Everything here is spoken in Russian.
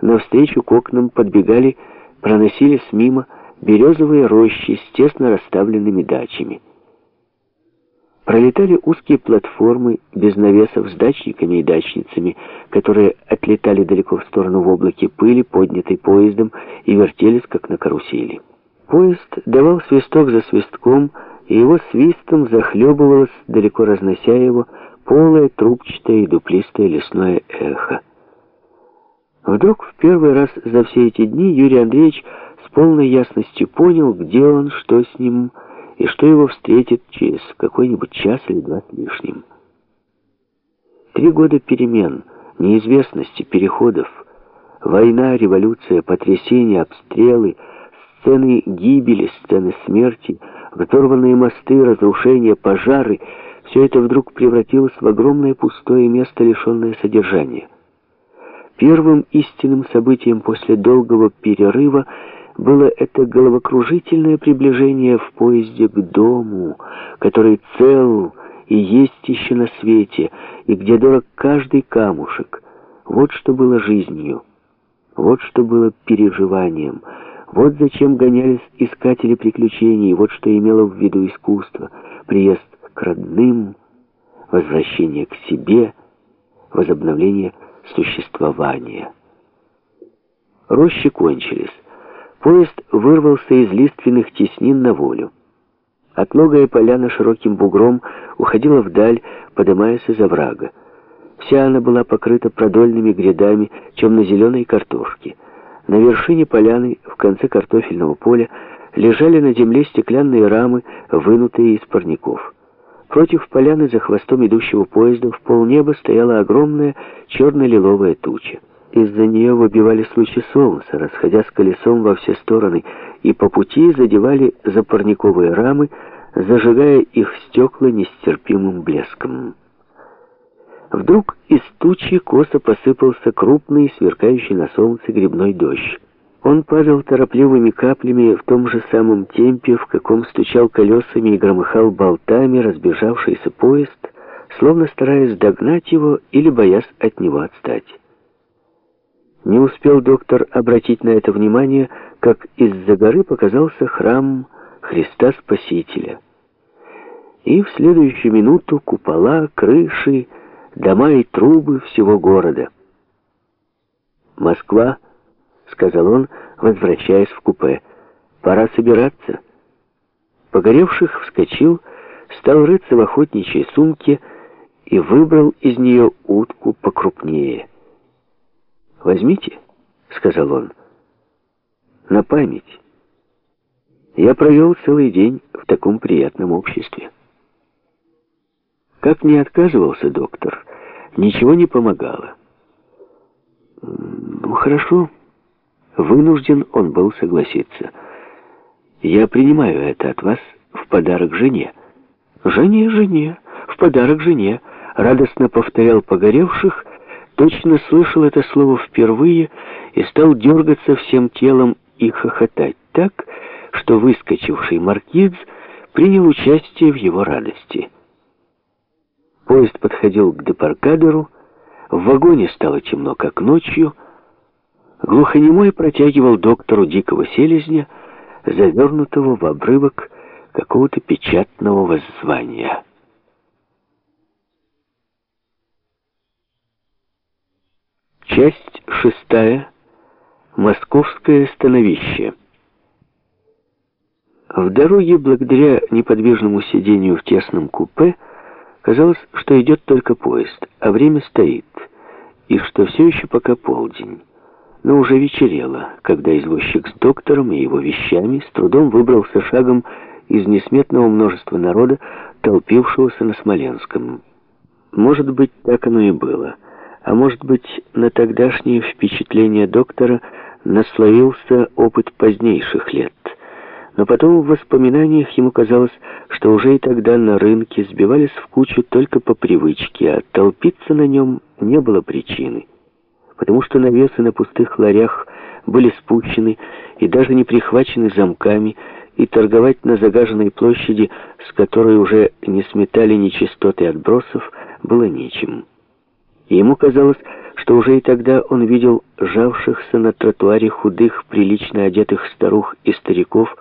навстречу к окнам подбегали, проносились мимо березовые рощи с тесно расставленными дачами. Пролетали узкие платформы без навесов с дачниками и дачницами, которые отлетали далеко в сторону в облаке пыли, поднятой поездом, и вертелись, как на карусели. Поезд давал свисток за свистком, и его свистом захлебывалось, далеко разнося его, полое, трубчатое и дуплистое лесное эхо. Вдруг в первый раз за все эти дни Юрий Андреевич с полной ясностью понял, где он, что с ним, и что его встретит через какой-нибудь час или два с лишним. Три года перемен, неизвестности, переходов, война, революция, потрясения, обстрелы, сцены гибели, сцены смерти, оторванные мосты, разрушения, пожары — все это вдруг превратилось в огромное пустое место, лишенное содержания. Первым истинным событием после долгого перерыва было это головокружительное приближение в поезде к дому, который цел и есть еще на свете, и где дорог каждый камушек. Вот что было жизнью, вот что было переживанием, вот зачем гонялись искатели приключений, вот что имело в виду искусство, приезд к родным, возвращение к себе, возобновление существования. Рощи кончились. Поезд вырвался из лиственных теснин на волю. Отлогая поляна широким бугром уходила вдаль, подымаясь из оврага. Вся она была покрыта продольными грядами темно-зеленой картошки. На вершине поляны, в конце картофельного поля, лежали на земле стеклянные рамы, вынутые из парников. Против поляны за хвостом идущего поезда в полнеба стояла огромная черно-лиловая туча. Из-за нее выбивались лучи солнца, расходясь колесом во все стороны, и по пути задевали запорниковые рамы, зажигая их стекла нестерпимым блеском. Вдруг из тучи косо посыпался крупный, сверкающий на солнце грибной дождь. Он падал торопливыми каплями в том же самом темпе, в каком стучал колесами и громыхал болтами разбежавшийся поезд, словно стараясь догнать его или боясь от него отстать. Не успел доктор обратить на это внимание, как из-за горы показался храм Христа Спасителя. И в следующую минуту купола, крыши, дома и трубы всего города. Москва — сказал он, возвращаясь в купе. «Пора собираться». Погоревших вскочил, стал рыться в охотничьей сумке и выбрал из нее утку покрупнее. «Возьмите», — сказал он, — «на память». Я провел целый день в таком приятном обществе. Как не отказывался доктор, ничего не помогало. «Ну, хорошо», Вынужден он был согласиться. «Я принимаю это от вас в подарок жене». «Жене, жене, в подарок жене», — радостно повторял погоревших, точно слышал это слово впервые и стал дергаться всем телом и хохотать так, что выскочивший маркиз принял участие в его радости. Поезд подходил к депаркадеру, в вагоне стало темно, как ночью, Глухонемой протягивал доктору дикого селезня, завернутого в обрывок какого-то печатного воззвания. Часть шестая. Московское становище. В дороге, благодаря неподвижному сидению в тесном купе, казалось, что идет только поезд, а время стоит, и что все еще пока полдень. Но уже вечерело, когда извозчик с доктором и его вещами с трудом выбрался шагом из несметного множества народа, толпившегося на Смоленском. Может быть, так оно и было. А может быть, на тогдашние впечатления доктора наслоился опыт позднейших лет. Но потом в воспоминаниях ему казалось, что уже и тогда на рынке сбивались в кучу только по привычке, а толпиться на нем не было причины потому что навесы на пустых ларях были спущены и даже не прихвачены замками, и торговать на загаженной площади, с которой уже не сметали нечистоты отбросов, было нечем. И ему казалось, что уже и тогда он видел жавшихся на тротуаре худых, прилично одетых старух и стариков,